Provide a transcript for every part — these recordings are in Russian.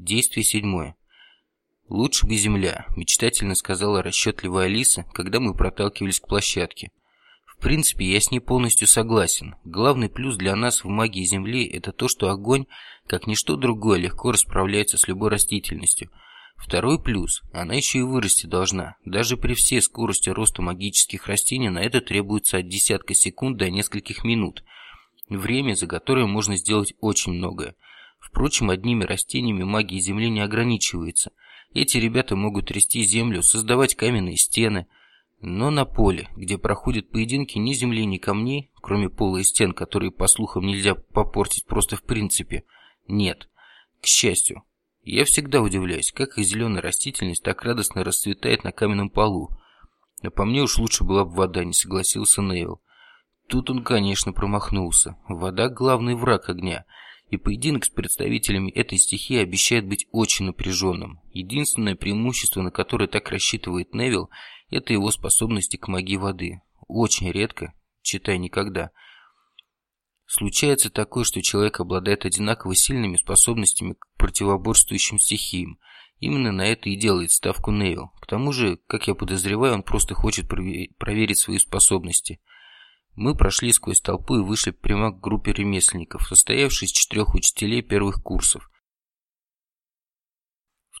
Действие седьмое. «Лучше бы земля», – мечтательно сказала расчетливая Алиса, когда мы проталкивались к площадке. В принципе, я с ней полностью согласен. Главный плюс для нас в магии Земли – это то, что огонь, как ничто другое, легко расправляется с любой растительностью. Второй плюс – она еще и вырасти должна. Даже при всей скорости роста магических растений на это требуется от десятка секунд до нескольких минут. Время, за которое можно сделать очень многое. Впрочем, одними растениями магия Земли не ограничивается. Эти ребята могут трясти землю, создавать каменные стены – но на поле, где проходят поединки, ни земли, ни камней, кроме пола и стен, которые, по слухам, нельзя попортить просто в принципе, нет. К счастью, я всегда удивляюсь, как их зеленая растительность так радостно расцветает на каменном полу. А по мне уж лучше была бы вода, не согласился Нейл. Тут он, конечно, промахнулся. Вода – главный враг огня, и поединок с представителями этой стихии обещает быть очень напряженным. Единственное преимущество, на которое так рассчитывает Невилл – это его способности к магии воды. Очень редко, читай никогда. Случается такое, что человек обладает одинаково сильными способностями к противоборствующим стихиям. Именно на это и делает ставку Нейл. К тому же, как я подозреваю, он просто хочет проверить свои способности. Мы прошли сквозь толпу и вышли прямо к группе ремесленников, состоявшей из четырех учителей первых курсов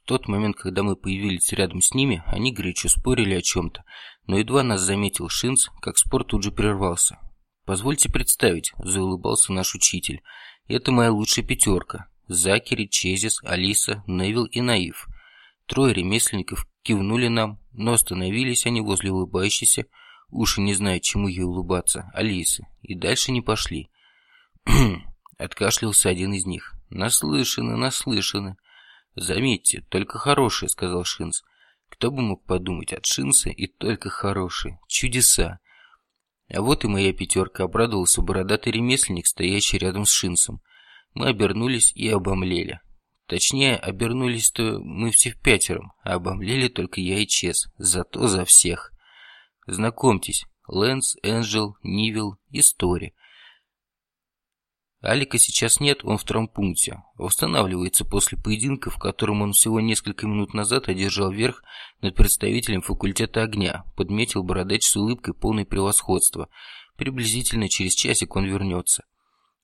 тот момент, когда мы появились рядом с ними, они горячо спорили о чем-то, но едва нас заметил Шинц, как спор тут же прервался. «Позвольте представить», – заулыбался наш учитель. «Это моя лучшая пятерка. Закери, Чезис, Алиса, Невил и Наив». Трое ремесленников кивнули нам, но остановились они возле улыбающейся, уши не знают, чему ей улыбаться, Алисы, и дальше не пошли. Откашлялся один из них. «Наслышаны, наслышаны». «Заметьте, только хорошие», — сказал Шинс. «Кто бы мог подумать от Шинса и только хорошие. Чудеса!» А вот и моя пятерка, обрадовался бородатый ремесленник, стоящий рядом с Шинсом. Мы обернулись и обомлели. Точнее, обернулись-то мы все в пятером, а обомлели только я и Чес, зато за всех. Знакомьтесь, Лэнс, Энджел, Нивил и Стори — Алика сейчас нет, он в травмпункте. Восстанавливается после поединка, в котором он всего несколько минут назад одержал верх над представителем факультета огня, подметил бородач с улыбкой полной превосходства. Приблизительно через часик он вернется.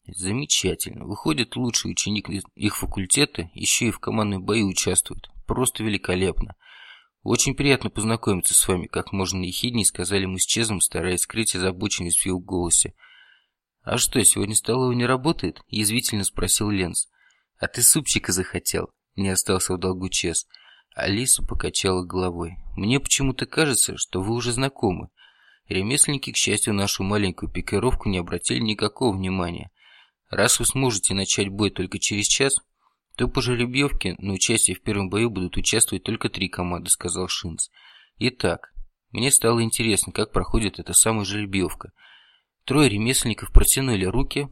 Замечательно. Выходит, лучший ученик их факультета еще и в командной бою участвует. Просто великолепно. Очень приятно познакомиться с вами, как можно ехидней, сказали мы с Чезом, стараясь скрыть озабоченность в его голосе. «А что, сегодня столовая не работает?» – язвительно спросил Ленс. «А ты супчика захотел?» – не остался в долгу Чес. Алиса покачала головой. «Мне почему-то кажется, что вы уже знакомы. Ремесленники, к счастью, нашу маленькую пикировку не обратили никакого внимания. Раз вы сможете начать бой только через час, то по жеребьевке на участие в первом бою будут участвовать только три команды», – сказал Шинц. «Итак, мне стало интересно, как проходит эта самая жеребьевка – Трое ремесленников протянули руки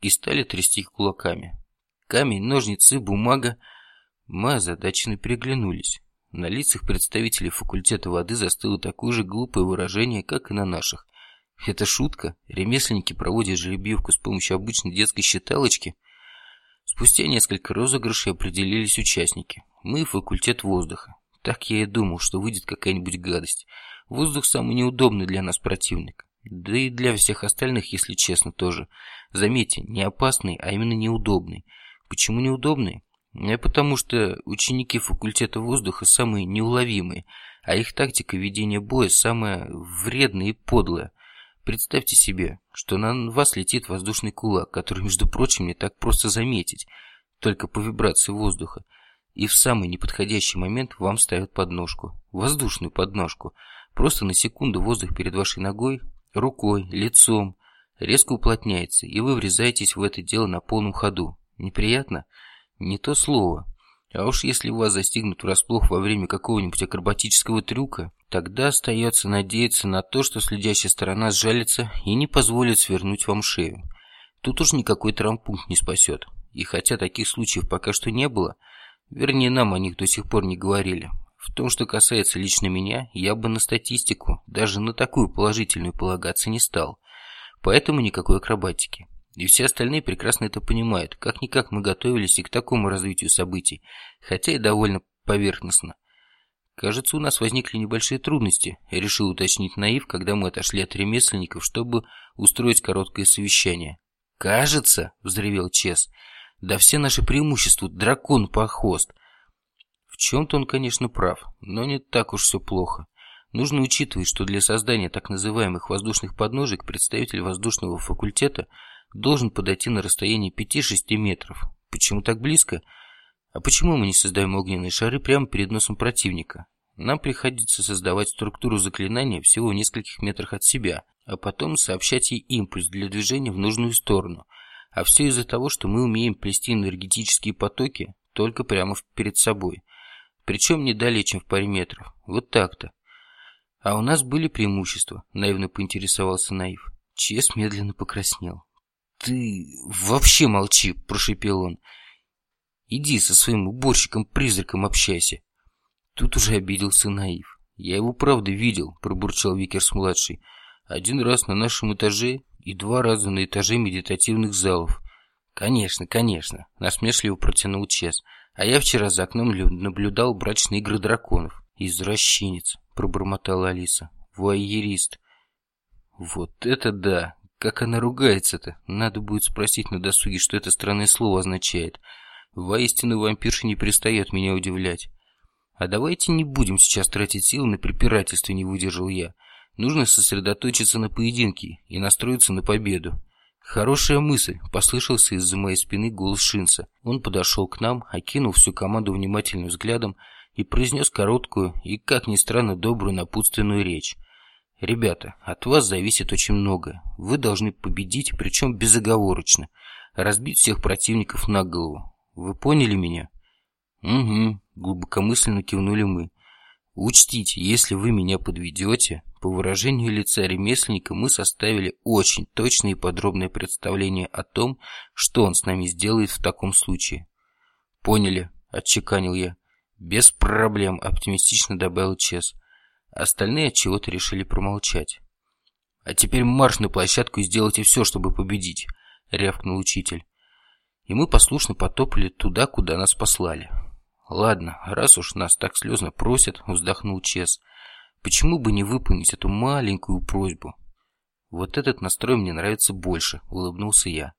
и стали трясти их кулаками. Камень, ножницы, бумага. Мы озадаченно переглянулись. На лицах представителей факультета воды застыло такое же глупое выражение, как и на наших. Это шутка? Ремесленники проводят жеребьевку с помощью обычной детской считалочки? Спустя несколько розыгрышей определились участники. Мы факультет воздуха. Так я и думал, что выйдет какая-нибудь гадость. Воздух самый неудобный для нас противник. Да и для всех остальных, если честно, тоже. Заметьте, не опасный, а именно неудобный. Почему неудобный? Не потому что ученики факультета воздуха самые неуловимые, а их тактика ведения боя самая вредная и подлая. Представьте себе, что на вас летит воздушный кулак, который, между прочим, не так просто заметить, только по вибрации воздуха. И в самый неподходящий момент вам ставят подножку, воздушную подножку. Просто на секунду воздух перед вашей ногой рукой, лицом, резко уплотняется, и вы врезаетесь в это дело на полном ходу. Неприятно? Не то слово. А уж если вас застигнут врасплох во время какого-нибудь акробатического трюка, тогда остается надеяться на то, что следящая сторона сжалится и не позволит свернуть вам шею. Тут уж никакой травмпункт не спасет. И хотя таких случаев пока что не было, вернее нам о них до сих пор не говорили, в том, что касается лично меня, я бы на статистику, даже на такую положительную полагаться не стал. Поэтому никакой акробатики. И все остальные прекрасно это понимают. Как-никак мы готовились и к такому развитию событий, хотя и довольно поверхностно. Кажется, у нас возникли небольшие трудности, решил уточнить Наив, когда мы отошли от ремесленников, чтобы устроить короткое совещание. «Кажется», — взревел Чес, — «да все наши преимущества дракон по хвост». В чем-то он, конечно, прав, но не так уж все плохо. Нужно учитывать, что для создания так называемых воздушных подножек представитель воздушного факультета должен подойти на расстояние 5-6 метров. Почему так близко? А почему мы не создаем огненные шары прямо перед носом противника? Нам приходится создавать структуру заклинания всего в нескольких метрах от себя, а потом сообщать ей импульс для движения в нужную сторону. А все из-за того, что мы умеем плести энергетические потоки только прямо перед собой. Причем не далее, чем в паре метров. Вот так-то. А у нас были преимущества, наивно поинтересовался Наив. Чес медленно покраснел. Ты вообще молчи, прошипел он. Иди со своим уборщиком-призраком общайся. Тут уже обиделся Наив. Я его правда видел, пробурчал Викерс-младший. Один раз на нашем этаже и два раза на этаже медитативных залов. Конечно, конечно, насмешливо протянул Чес. А я вчера за окном наблюдал брачные игры драконов. Извращенец пробормотала Алиса. Вуайерист. Вот это да! Как она ругается-то? Надо будет спросить на досуге, что это странное слово означает. Воистину вампирша не перестает меня удивлять. А давайте не будем сейчас тратить силы на препирательство, не выдержал я. Нужно сосредоточиться на поединке и настроиться на победу. Хорошая мысль, послышался из-за моей спины голос Шинса. Он подошел к нам, окинул всю команду внимательным взглядом и произнес короткую и, как ни странно, добрую напутственную речь. «Ребята, от вас зависит очень многое. Вы должны победить, причем безоговорочно, разбить всех противников на голову. Вы поняли меня?» «Угу», — глубокомысленно кивнули мы. «Учтите, если вы меня подведете, по выражению лица ремесленника мы составили очень точное и подробное представление о том, что он с нами сделает в таком случае». «Поняли», — отчеканил я. «Без проблем», — оптимистично добавил Чес. Остальные от чего-то решили промолчать. «А теперь марш на площадку и сделайте все, чтобы победить», — рявкнул учитель. И мы послушно потопали туда, куда нас послали. «Ладно, раз уж нас так слезно просят», — вздохнул Чес, — «почему бы не выполнить эту маленькую просьбу?» «Вот этот настрой мне нравится больше», — улыбнулся я.